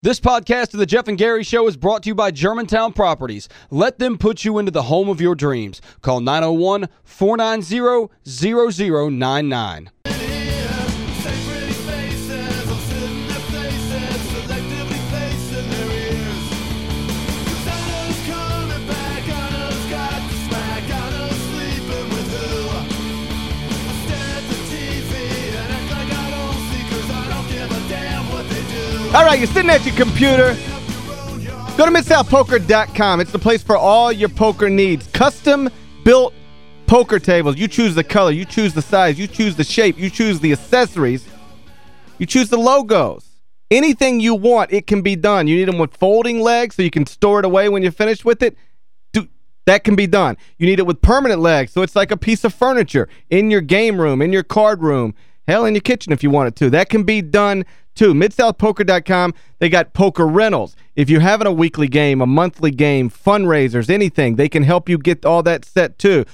This podcast of the Geoff and Gary Show is brought to you by Germantown Properties. Let them put you into the home of your dreams. Call 901-490-0099. All right, you're sitting at your computer. Go to MidSouthPoker.com. It's the place for all your poker needs. Custom-built poker tables. You choose the color. You choose the size. You choose the shape. You choose the accessories. You choose the logos. Anything you want, it can be done. You need them with folding legs so you can store it away when you're finished with it. Do, that can be done. You need it with permanent legs so it's like a piece of furniture in your game room, in your card room, hell, in your kitchen if you wanted to. That can be done too. MidSouthPoker.com, they got poker rentals. If you're having a weekly game, a monthly game, fundraisers, anything, they can help you get all that set too.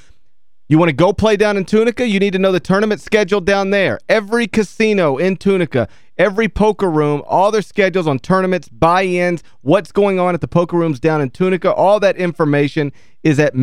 You want to go play down in Tunica? You need to know the tournament schedule down there. Every casino in Tunica, every poker room, all their schedules on tournaments, buy-ins, what's going on at the poker rooms down in Tunica, all that information is at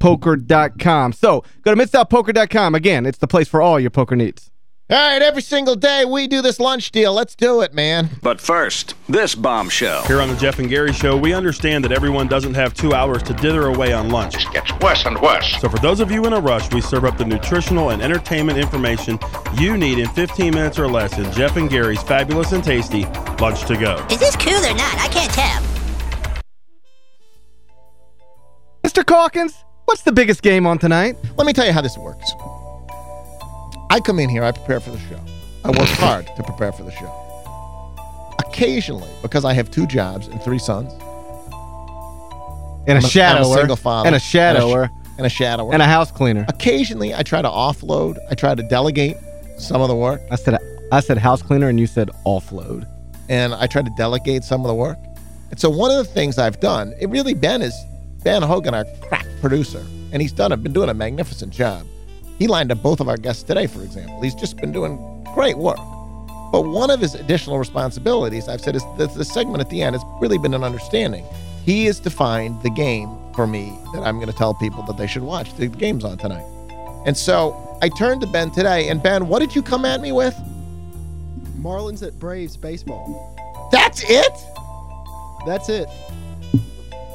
midsouthpoker.com. So, go to midsouthpoker.com. Again, it's the place for all your poker needs. All right, every single day we do this lunch deal. Let's do it, man. But first, this bombshell. Here on the Geoff and Gary Show, we understand that everyone doesn't have two hours to dither away on lunch. It gets worse and worse. So for those of you in a rush, we serve up the nutritional and entertainment information you need in 15 minutes or less in Geoff and Gary's fabulous and tasty Lunch to Go. Is this cool or not? I can't tell. Mr. Calkins, what's the biggest game on tonight? Let me tell you how this works. I come in here, I prepare for the show. I work hard to prepare for the show. Occasionally, because I have two jobs and three sons. And a I'm shadower. A single father. And a shadower. And a, shadower. And a house cleaner. Occasionally, I try to offload. I try to delegate some of the work. I said I said house cleaner and you said offload. And I try to delegate some of the work. And so one of the things I've done, it really Ben is Ben Hogan, our producer, and he's done a been doing a magnificent job. He lined up both of our guests today, for example. He's just been doing great work. But one of his additional responsibilities, I've said, is that the segment at the end has really been an understanding. He is to find the game for me that I'm going to tell people that they should watch. The game's on tonight. And so I turned to Ben today, and Ben, what did you come at me with? Marlins at Braves baseball. That's it? That's it.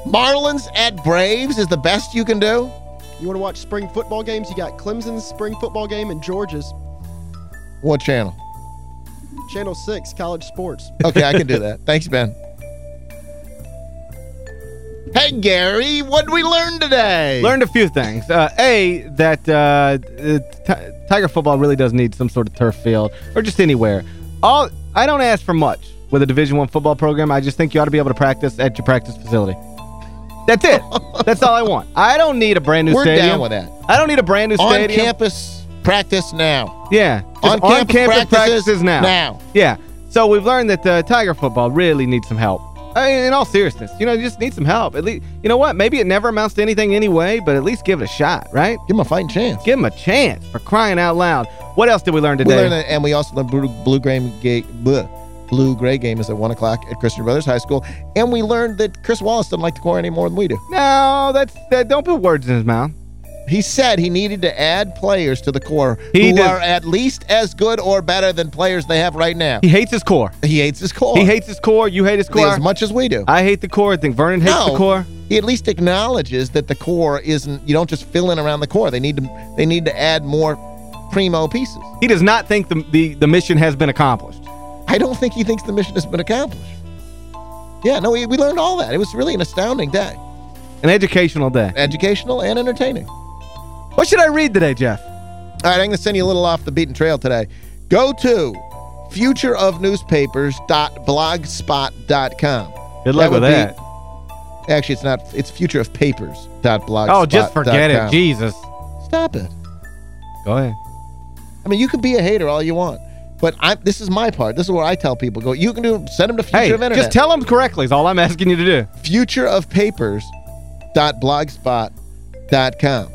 Marlins at Braves is the best you can do? You want to watch spring football games? You got Clemson's spring football game and Georgia's. What channel? Channel 6, College Sports. Okay, I can do that. Thanks, Ben. Hey, Gary, what did we learn today? Learned a few things. Uh, a, that uh, Tiger football really does need some sort of turf field or just anywhere. All I don't ask for much with a Division One football program. I just think you ought to be able to practice at your practice facility. That's it. That's all I want. I don't need a brand new We're stadium. down with that. I don't need a brand new on stadium. On campus practice now. Yeah. On, on, campus, campus practices, practices now. Now. Yeah. So we've learned that uh, Tiger football really needs some help. I mean, in all seriousness, you know, you just need some help. At least, you know what? Maybe it never amounts to anything anyway, but at least give it a shot, right? Give him a fighting chance. Give him a chance for crying out loud. What else did we learn today? We learned and we also learned blue, blue gray bleh, blue gray game is at one o'clock at Christian Brothers High School, and we learned that Chris Wallace doesn't like the core any more than we do. No, that's that. Don't put words in his mouth. He said he needed to add players to the core he who does. are at least as good or better than players they have right now. He hates his core. He hates his core. He hates his core. You hate his core. As much as we do. I hate the core. I think Vernon hates no, the core. He at least acknowledges that the core isn't, you don't just fill in around the core. They need to they need to add more primo pieces. He does not think the, the, the mission has been accomplished. I don't think he thinks the mission has been accomplished. Yeah, no, we, we learned all that. It was really an astounding day. An educational day. Educational and entertaining. What should I read today, Geoff? All right, I'm going to send you a little off the beaten trail today. Go to futureofnewspapers.blogspot.com. Good luck with that. Be, actually, it's not. It's futureofpapers.blogspot.com. Oh, just forget it. Jesus. Stop it. Go ahead. I mean, you can be a hater all you want. But I, this is my part. This is where I tell people, go, you can do, send them to Future hey, of Internet. just tell them correctly is all I'm asking you to do. Futureofpapers.blogspot.com.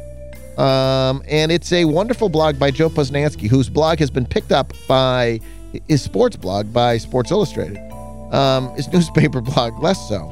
Um, and it's a wonderful blog by Joe Posnanski, whose blog has been picked up by his sports blog by Sports Illustrated. Um, his newspaper blog, less so.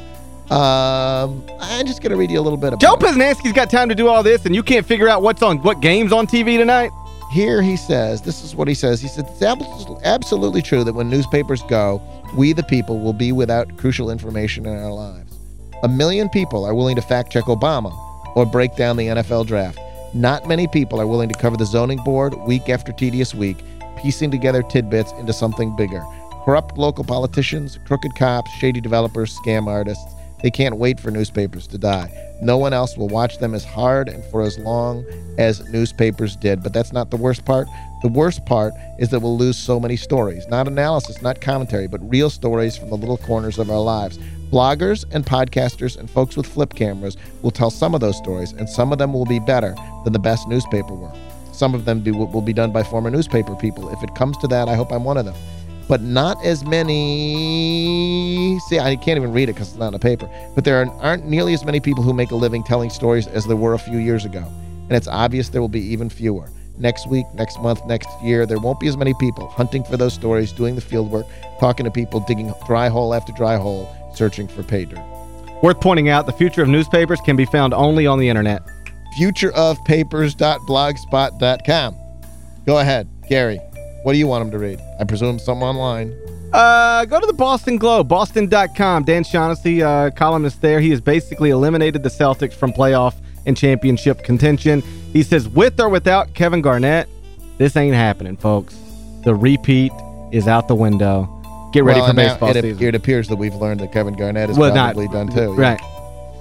Um, I'm just going to read you a little bit about Joe it. Posnanski's got time to do all this, and you can't figure out what's on what games on TV tonight? Here he says, this is what he says. He said, it's abs- absolutely true that when newspapers go, we the people will be without crucial information in our lives. A million people are willing to fact-check Obama or break down the NFL draft. Not many people are willing to cover the zoning board week after tedious week, piecing together tidbits into something bigger. Corrupt local politicians, crooked cops, shady developers, scam artists. They can't wait for newspapers to die. No one else will watch them as hard and for as long as newspapers did. But that's not the worst part. The worst part is that we'll lose so many stories. Not analysis, not commentary, but real stories from the little corners of our lives. Bloggers and podcasters and folks with flip cameras will tell some of those stories, and some of them will be better than the best newspaper work. Some of them be, will be done by former newspaper people. If it comes to that, I hope I'm one of them but not as many. See, I can't even read it because it's not on the paper. But there aren't nearly as many people who make a living telling stories as there were a few years ago. And it's obvious there will be even fewer. Next week, next month, next year, there won't be as many people hunting for those stories, doing the field work, talking to people, digging dry hole after dry hole, searching for pay dirt. Worth pointing out, the future of newspapers can be found only on the internet. Futureofpapers.blogspot.com. Go ahead, Gary. What do you want him to read? I presume something online. Uh, go to the Boston Globe, boston.com. Dan Shaughnessy, uh, columnist there. He has basically eliminated the Celtics from playoff and championship contention. He says, with or without Kevin Garnett, this ain't happening, folks. The repeat is out the window. Get ready Well, for baseball it, season. It appears that we've learned that Kevin Garnett is Well, not- probably done too. yeah. Right.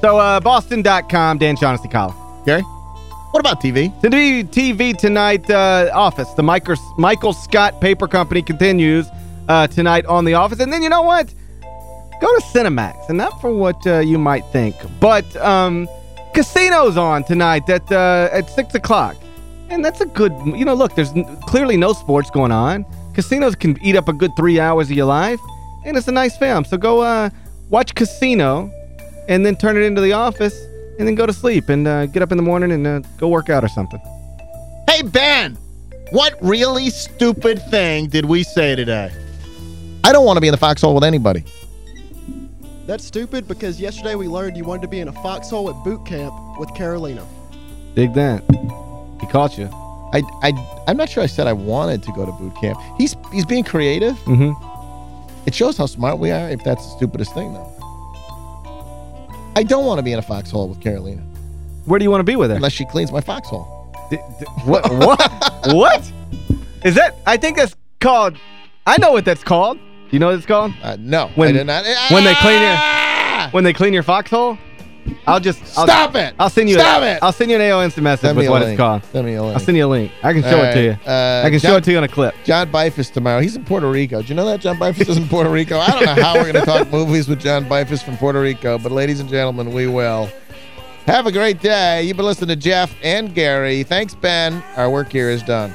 So, uh, boston.com, Dan Shaughnessy column. Gary? What about TV? Do TV tonight, uh, Office. The Michael, Michael Scott Paper Company continues uh, tonight on The Office. And then you know what? Go to Cinemax. And not for what uh, you might think, but um, Casino's on tonight at, uh, at 6 o'clock. And that's a good, you know, look, there's clearly no sports going on. Casinos can eat up a good three hours of your life. And it's a nice film. So go uh, watch Casino and then turn it into The Office and then go to sleep and uh, get up in the morning and uh, go work out or something. Hey, Ben, what really stupid thing did we say today? I don't want to be in the foxhole with anybody. That's stupid because yesterday we learned you wanted to be in a foxhole at boot camp with Carolina. Dig that. He caught you. I, I, I'm not sure I said I wanted to go to boot camp. He's he's being creative. Mm-hmm. It shows how smart we are if that's the stupidest thing, though. I don't want to be in a foxhole with Carolina Where do you want to be with her? unless she cleans my foxhole. D- d- what? What? what? Is that? I think that's called. I know what that's called. You know what it's called? Uh, no, When- I did not. when they clean your- Ah! When they clean your foxhole. I'll just I'll, Stop it! I'll send you. Stop a, it! I'll send you an AO instant message me with what link. it's called. Send me a link. I'll send you a link. I can show All it to you. uh, I can show it to you on a clip. John Beifuss tomorrow. He's in Puerto Rico. Do you know that John Beifuss is in Puerto Rico? I don't know how we're going to talk movies with John Beifuss from Puerto Rico, but ladies and gentlemen, we will. Have a great day. You've been listening to Geoff and Gary. Thanks, Ben. Our work here is done.